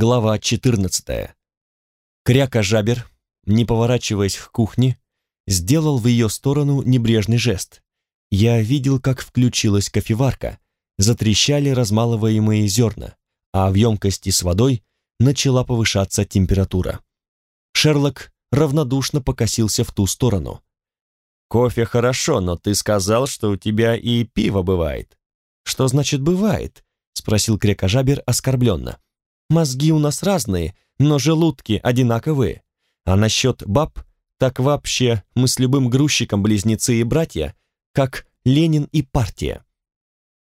Глава 14. Кряка Жабер, не поворачиваясь к кухне, сделал в ее сторону небрежный жест. Я видел, как включилась кофеварка, затрещали размалываемые зерна, а в емкости с водой начала повышаться температура. Шерлок равнодушно покосился в ту сторону. «Кофе хорошо, но ты сказал, что у тебя и пиво бывает». «Что значит «бывает»?» — спросил Крекожабер оскорбленно. Мозги у нас разные, но желудки одинаковые. А насчет баб, так вообще мы с любым грузчиком близнецы и братья, как Ленин и партия.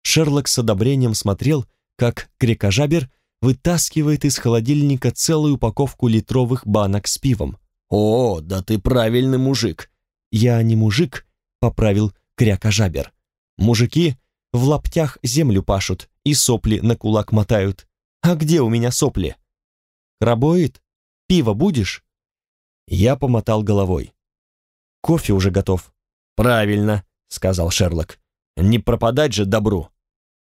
Шерлок с одобрением смотрел, как крекожабер вытаскивает из холодильника целую упаковку литровых банок с пивом. «О, да ты правильный мужик!» «Я не мужик», — поправил крякожабер. «Мужики в лаптях землю пашут и сопли на кулак мотают. А где у меня сопли? Рабоид? Пиво будешь? Я помотал головой. Кофе уже готов. Правильно, сказал Шерлок. Не пропадать же добру.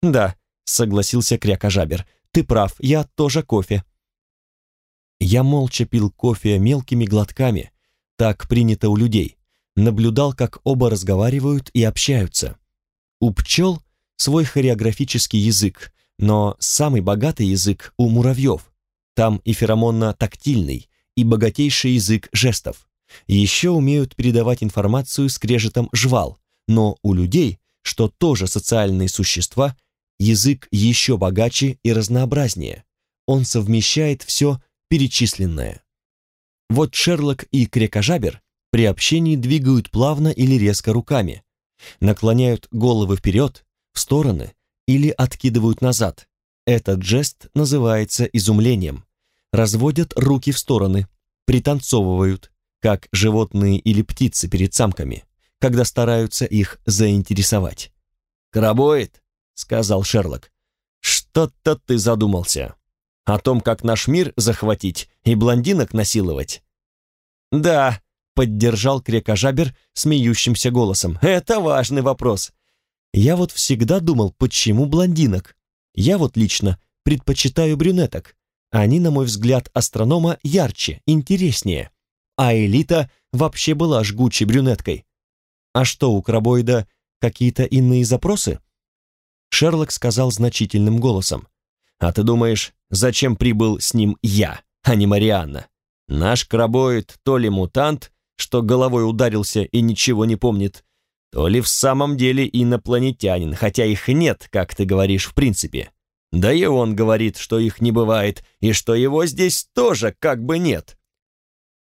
Да, согласился крякожабер. Ты прав, я тоже кофе. Я молча пил кофе мелкими глотками, так принято у людей, наблюдал, как оба разговаривают и общаются. У пчел свой хореографический язык, но самый богатый язык у муравьев. Там и феромонно-тактильный, и богатейший язык жестов. Еще умеют передавать информацию скрежетом жвал, но у людей, что тоже социальные существа, язык еще богаче и разнообразнее. Он совмещает все перечисленное. Вот Шерлок и Крекожабер при общении двигают плавно или резко руками, наклоняют головы вперед, в стороны, или откидывают назад. Этот жест называется изумлением. Разводят руки в стороны, пританцовывают, как животные или птицы перед самками, когда стараются их заинтересовать. «Крабоид», — сказал Шерлок, — «что-то ты задумался. О том, как наш мир захватить и блондинок насиловать?» «Да», — поддержал крекожабер смеющимся голосом, — «это важный вопрос. Я вот всегда думал, почему блондинок? Я вот лично предпочитаю брюнеток. Они, на мой взгляд, астронома ярче, интереснее. А Элита вообще была жгучей брюнеткой. А что, у крабоида какие-то иные запросы? Шерлок сказал значительным голосом. А ты думаешь, зачем прибыл с ним я, а не Марианна? Наш крабоид то ли мутант, что головой ударился и ничего не помнит, то ли в самом деле инопланетянин, хотя их нет, как ты говоришь, в принципе. Да и он говорит, что их не бывает, и что его здесь тоже как бы нет.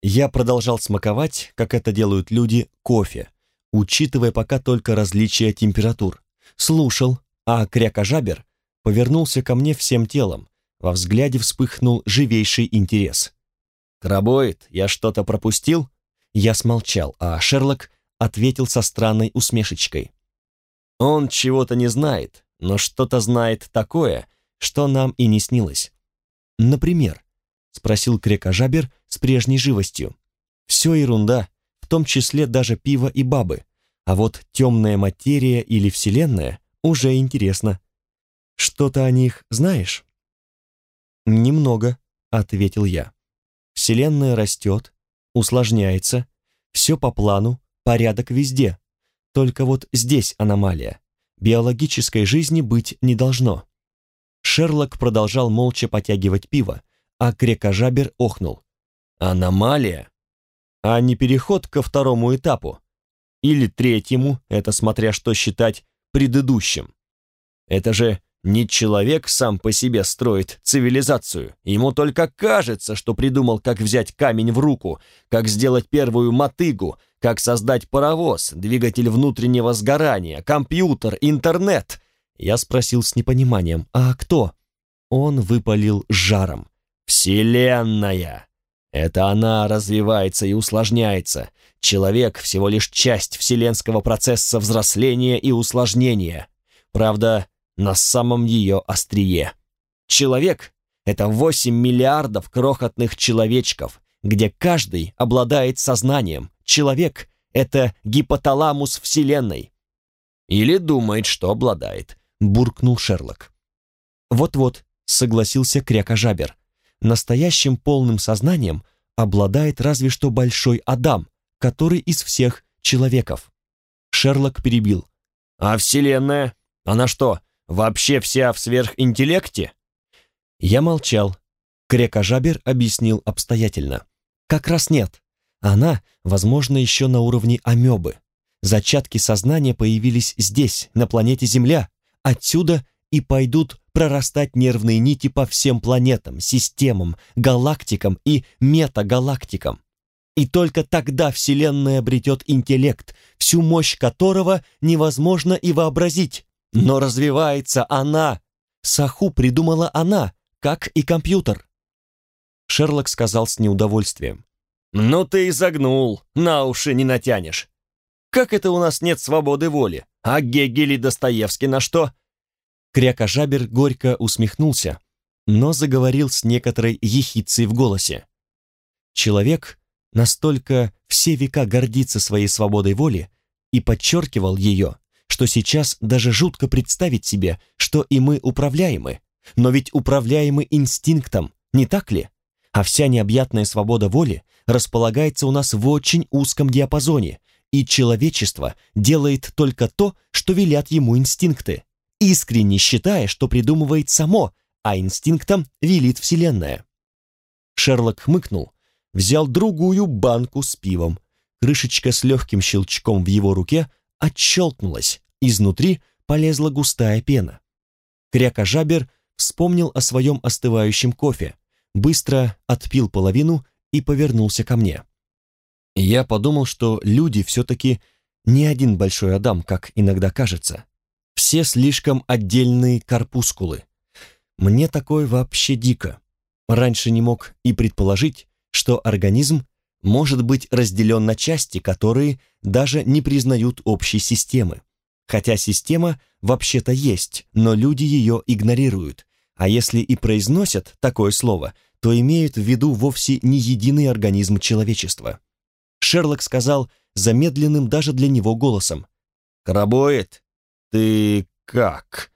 Я продолжал смаковать, как это делают люди, кофе, учитывая пока только различия температур. Слушал, а крякожабер повернулся ко мне всем телом. Во взгляде вспыхнул живейший интерес. «Крабоид, я что-то пропустил?» Я смолчал, а Шерлок ответил со странной усмешечкой. Он чего-то не знает, но что-то знает такое, что нам и не снилось. Например, спросил Крекожабер с прежней живостью. Все ерунда, в том числе даже пиво и бабы, а вот темная материя или вселенная уже интересно. Что-то о них знаешь? Немного, ответил я. Вселенная растет, усложняется, все по плану, Порядок везде. Только вот здесь аномалия. Биологической жизни быть не должно. Шерлок продолжал молча потягивать пиво, а крекожабер охнул. Аномалия? А не переход ко второму этапу? Или третьему, это смотря что считать предыдущим? Это же не человек сам по себе строит цивилизацию. Ему только кажется, что придумал, как взять камень в руку, как сделать первую мотыгу, как создать паровоз, двигатель внутреннего сгорания, компьютер, интернет? Я спросил с непониманием, а кто? Он выпалил жаром. Вселенная! Это она развивается и усложняется. Человек всего лишь часть вселенского процесса взросления и усложнения. Правда, на самом ее острие. Человек — это 8 миллиардов крохотных человечков, где каждый обладает сознанием, человек — это гипоталамус Вселенной. Или думает, что обладает, буркнул Шерлок. Вот-вот, согласился крякожабер. Настоящим полным сознанием обладает разве что Большой Адам, который из всех человеков. Шерлок перебил. А Вселенная? Она что, вообще вся в сверхинтеллекте? Я молчал. Крекожабер объяснил обстоятельно. Как раз нет. Она, возможно, еще на уровне амебы. Зачатки сознания появились здесь, на планете Земля. Отсюда и пойдут прорастать нервные нити по всем планетам, системам, галактикам и метагалактикам. И только тогда Вселенная обретет интеллект, всю мощь которого невозможно и вообразить. Но развивается она. Саху придумала она, как и компьютер. Шерлок сказал с неудовольствием. «Ну ты и загнул, на уши не натянешь. Как это у нас нет свободы воли? А Гегель и Достоевский на что?» Крякожабер горько усмехнулся, но заговорил с некоторой ехицей в голосе. Человек настолько все века гордится своей свободой воли и подчеркивал ее, что сейчас даже жутко представить себе, что и мы управляемы. Но ведь управляемы инстинктом, не так ли? А вся необъятная свобода воли располагается у нас в очень узком диапазоне, и человечество делает только то, что велят ему инстинкты искренне считая, что придумывает само, а инстинктом велит Вселенная. Шерлок хмыкнул, взял другую банку с пивом. Крышечка с легким щелчком в его руке отщелкнулась, изнутри полезла густая пена. Крякожабер вспомнил о своем остывающем кофе, быстро отпил половину и повернулся ко мне. Я подумал, что люди все-таки не один большой Адам, как иногда кажется все слишком отдельные корпускулы. Мне такое вообще дико. Раньше не мог и предположить, что организм может быть разделен на части, которые даже не признают общей системы. Хотя система вообще-то есть, но люди ее игнорируют, а если и произносят такое слово, то имеют в виду вовсе не единый организм человечества. Шерлок сказал замедленным даже для него голосом. «Карабоид, «Ты как?»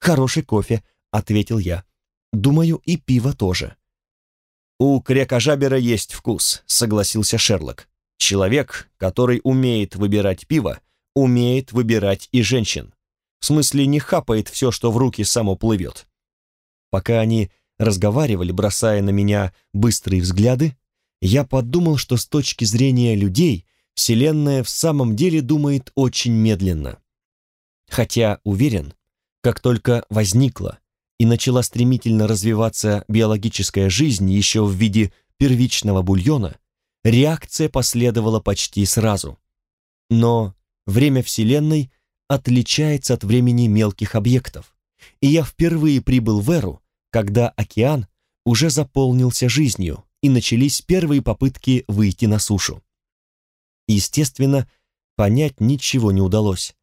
«Хороший кофе», — ответил я. «Думаю, и пиво тоже». «У крекожабера есть вкус», — согласился Шерлок. «Человек, который умеет выбирать пиво, умеет выбирать и женщин. В смысле, не хапает все, что в руки само плывет». Пока они разговаривали, бросая на меня быстрые взгляды, я подумал, что с точки зрения людей Вселенная в самом деле думает очень медленно. Хотя, уверен, как только возникла и начала стремительно развиваться биологическая жизнь еще в виде первичного бульона, реакция последовала почти сразу. Но время Вселенной отличается от времени мелких объектов, и я впервые прибыл в эру, когда океан уже заполнился жизнью и начались первые попытки выйти на сушу. Естественно, понять ничего не удалось.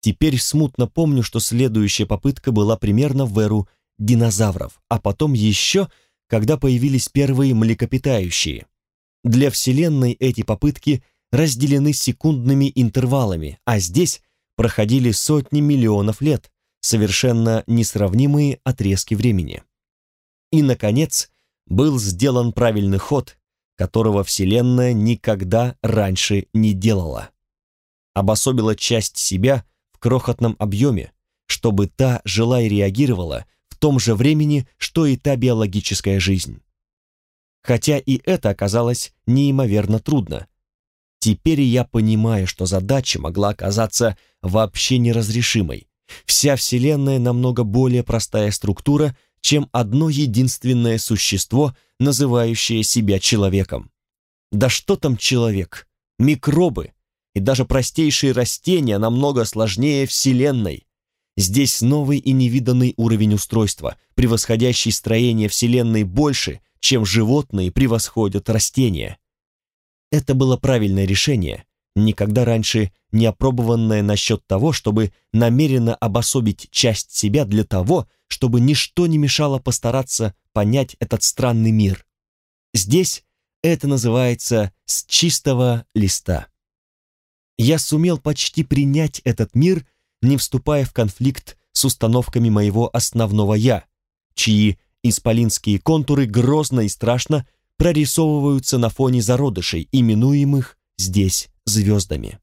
Теперь смутно помню, что следующая попытка была примерно в эру динозавров, а потом еще, когда появились первые млекопитающие. Для Вселенной эти попытки разделены секундными интервалами, а здесь проходили сотни миллионов лет, совершенно несравнимые отрезки времени. И, наконец, был сделан правильный ход, которого Вселенная никогда раньше не делала. Обособила часть себя – в крохотном объеме, чтобы та жила и реагировала в том же времени, что и та биологическая жизнь. Хотя и это оказалось неимоверно трудно. Теперь я понимаю, что задача могла оказаться вообще неразрешимой. Вся Вселенная намного более простая структура, чем одно единственное существо, называющее себя человеком. Да что там человек? Микробы, и даже простейшие растения намного сложнее Вселенной. Здесь новый и невиданный уровень устройства, превосходящий строение Вселенной больше, чем животные превосходят растения. Это было правильное решение, никогда раньше не опробованное насчет того, чтобы намеренно обособить часть себя для того, чтобы ничто не мешало постараться понять этот странный мир. Здесь это называется «с чистого листа» я сумел почти принять этот мир, не вступая в конфликт с установками моего основного «я», чьи Исполинские контуры грозно и страшно прорисовываются на фоне зародышей, именуемых здесь звездами.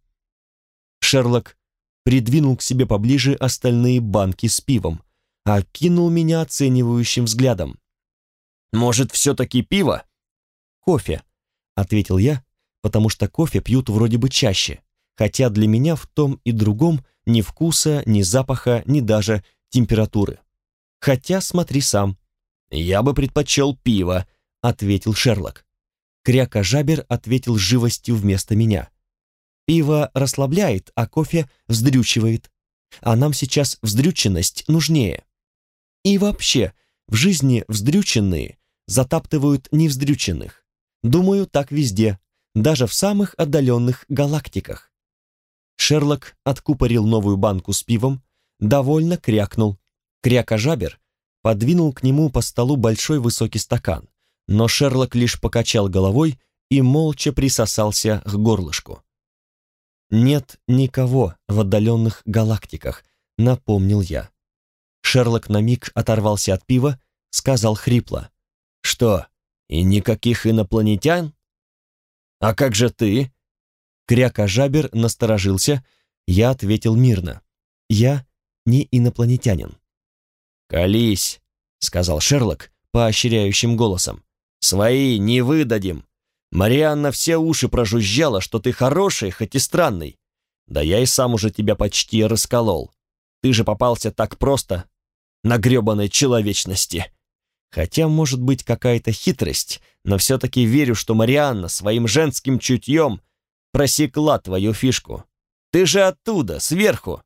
Шерлок придвинул к себе поближе остальные банки с пивом, окинул меня оценивающим взглядом. «Может, все-таки пиво?» «Кофе», — ответил я, потому что кофе пьют вроде бы чаще, хотя для меня в том и другом ни вкуса, ни запаха, ни даже температуры. Хотя смотри сам. «Я бы предпочел пиво», — ответил Шерлок. Кряка-жабер ответил живостью вместо меня. «Пиво расслабляет, а кофе вздрючивает. А нам сейчас вздрюченность нужнее. И вообще, в жизни вздрюченные затаптывают невздрюченных. Думаю, так везде, даже в самых отдаленных галактиках. Шерлок откупорил новую банку с пивом, довольно крякнул. Кряка-жабер подвинул к нему по столу большой высокий стакан, но Шерлок лишь покачал головой и молча присосался к горлышку. «Нет никого в отдаленных галактиках», — напомнил я. Шерлок на миг оторвался от пива, сказал хрипло. «Что, и никаких инопланетян? А как же ты?» Кряка-жабер насторожился, я ответил мирно. «Я не инопланетянин». «Колись», — сказал Шерлок поощряющим голосом. «Свои не выдадим. Марианна все уши прожужжала, что ты хороший, хоть и странный. Да я и сам уже тебя почти расколол. Ты же попался так просто, на гребаной человечности. Хотя, может быть, какая-то хитрость, но все-таки верю, что Марианна своим женским чутьем просекла твою фишку. Ты же оттуда, сверху.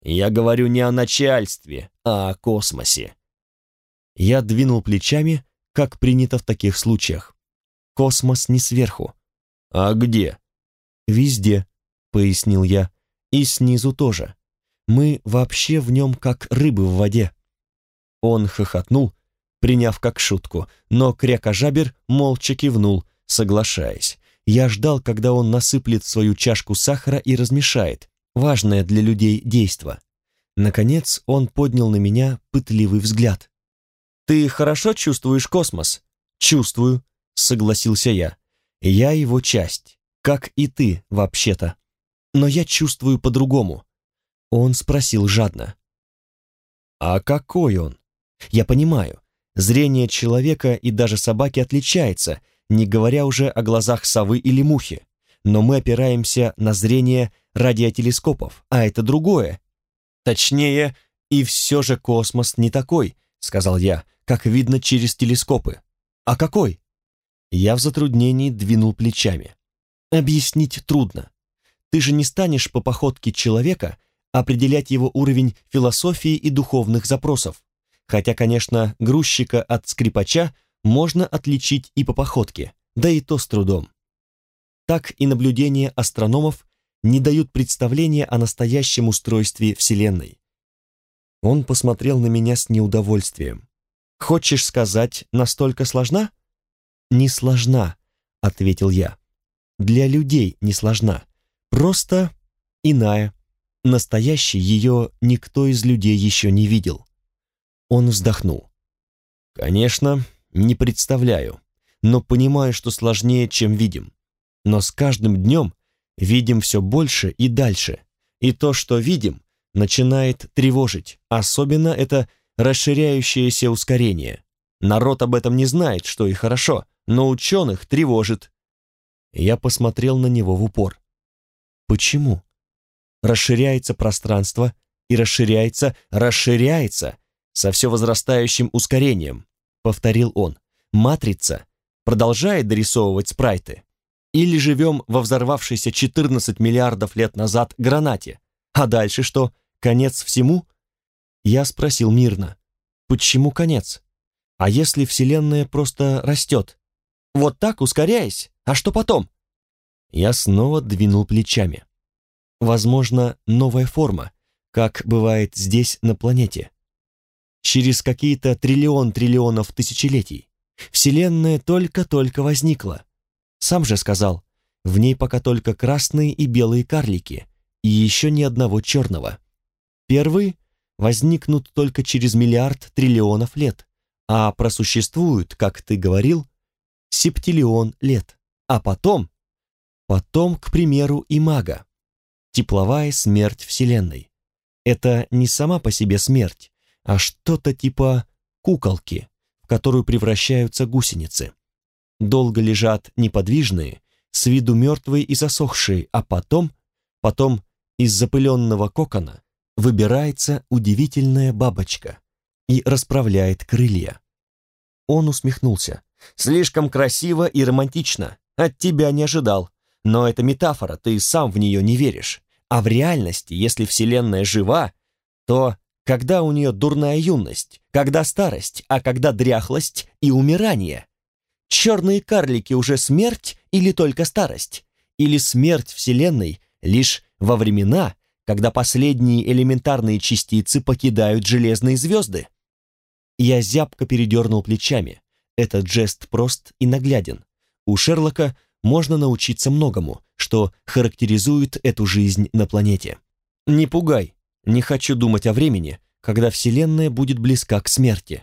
Я говорю не о начальстве, а о космосе. Я двинул плечами, как принято в таких случаях. Космос не сверху. А где? Везде, пояснил я. И снизу тоже. Мы вообще в нем как рыбы в воде. Он хохотнул, приняв как шутку, но крякожабер молча кивнул, соглашаясь. Я ждал, когда он насыплет свою чашку сахара и размешает. Важное для людей действо. Наконец он поднял на меня пытливый взгляд. «Ты хорошо чувствуешь космос?» «Чувствую», — согласился я. «Я его часть, как и ты, вообще-то. Но я чувствую по-другому». Он спросил жадно. «А какой он?» «Я понимаю, зрение человека и даже собаки отличается, не говоря уже о глазах совы или мухи. Но мы опираемся на зрение радиотелескопов, а это другое. Точнее, и все же космос не такой, сказал я, как видно через телескопы. А какой? Я в затруднении двинул плечами. Объяснить трудно. Ты же не станешь по походке человека определять его уровень философии и духовных запросов. Хотя, конечно, грузчика от скрипача можно отличить и по походке, да и то с трудом. Так и наблюдения астрономов не дают представления о настоящем устройстве Вселенной. Он посмотрел на меня с неудовольствием. «Хочешь сказать, настолько сложна?» «Не сложна», — ответил я. «Для людей не сложна. Просто иная. Настоящей ее никто из людей еще не видел». Он вздохнул. «Конечно, не представляю, но понимаю, что сложнее, чем видим. Но с каждым днем видим все больше и дальше, и то, что видим, начинает тревожить, особенно это расширяющееся ускорение. Народ об этом не знает, что и хорошо, но ученых тревожит. Я посмотрел на него в упор. Почему? Расширяется пространство и расширяется, расширяется со все возрастающим ускорением, повторил он. Матрица продолжает дорисовывать спрайты. Или живем во взорвавшейся 14 миллиардов лет назад гранате. А дальше что, конец всему? Я спросил мирно. Почему конец? А если Вселенная просто растет? Вот так, ускоряясь? А что потом? Я снова двинул плечами. Возможно, новая форма, как бывает здесь на планете. Через какие-то триллион триллионов тысячелетий. Вселенная только-только возникла. Сам же сказал, в ней пока только красные и белые карлики, и еще ни одного черного. Первые возникнут только через миллиард триллионов лет, а просуществуют, как ты говорил, септиллион лет, а потом, потом, к примеру, и мага. Тепловая смерть Вселенной. Это не сама по себе смерть, а что-то типа куколки, в которую превращаются гусеницы. Долго лежат неподвижные, с виду мертвые и засохшие, а потом, потом из запыленного кокона выбирается удивительная бабочка и расправляет крылья. Он усмехнулся. «Слишком красиво и романтично. От тебя не ожидал. Но это метафора, ты сам в нее не веришь. А в реальности, если Вселенная жива, то когда у нее дурная юность, когда старость, а когда дряхлость и умирание? Черные карлики уже смерть или только старость? Или смерть Вселенной лишь во времена, когда последние элементарные частицы покидают железные звезды? Я зябко передернул плечами. Этот жест прост и нагляден. У Шерлока можно научиться многому, что характеризует эту жизнь на планете. Не пугай, не хочу думать о времени, когда Вселенная будет близка к смерти.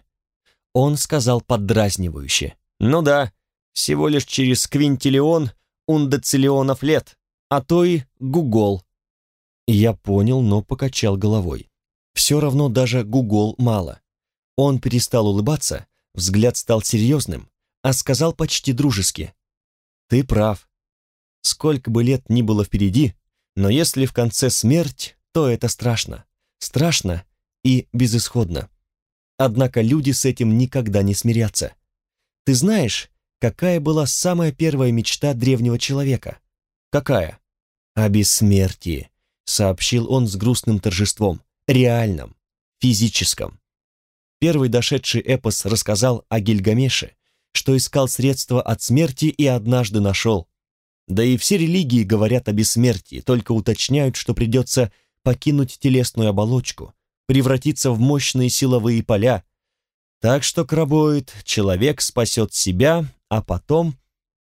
Он сказал поддразнивающе. Ну да, всего лишь через квинтиллион ундециллионов лет, а то и гугол. Я понял, но покачал головой. Все равно даже гугол мало. Он перестал улыбаться, взгляд стал серьезным, а сказал почти дружески. Ты прав. Сколько бы лет ни было впереди, но если в конце смерть, то это страшно. Страшно и безысходно. Однако люди с этим никогда не смирятся. Ты знаешь, какая была самая первая мечта древнего человека? Какая? О бессмертии, сообщил он с грустным торжеством. Реальном, физическом. Первый дошедший эпос рассказал о Гильгамеше, что искал средства от смерти и однажды нашел. Да и все религии говорят о бессмертии, только уточняют, что придется покинуть телесную оболочку, превратиться в мощные силовые поля. Так что, крабоид, человек спасет себя, а потом...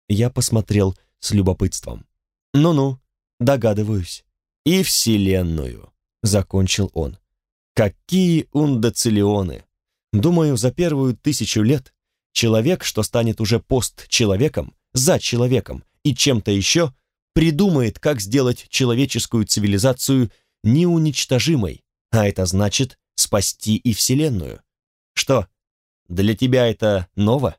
Я посмотрел с любопытством. «Ну-ну, догадываюсь. И Вселенную», — закончил он. «Какие ундоцилионы! Думаю, за первую тысячу лет человек, что станет уже постчеловеком, за человеком и чем-то еще, придумает, как сделать человеческую цивилизацию неуничтожимой, а это значит спасти и Вселенную. Что, для тебя это ново?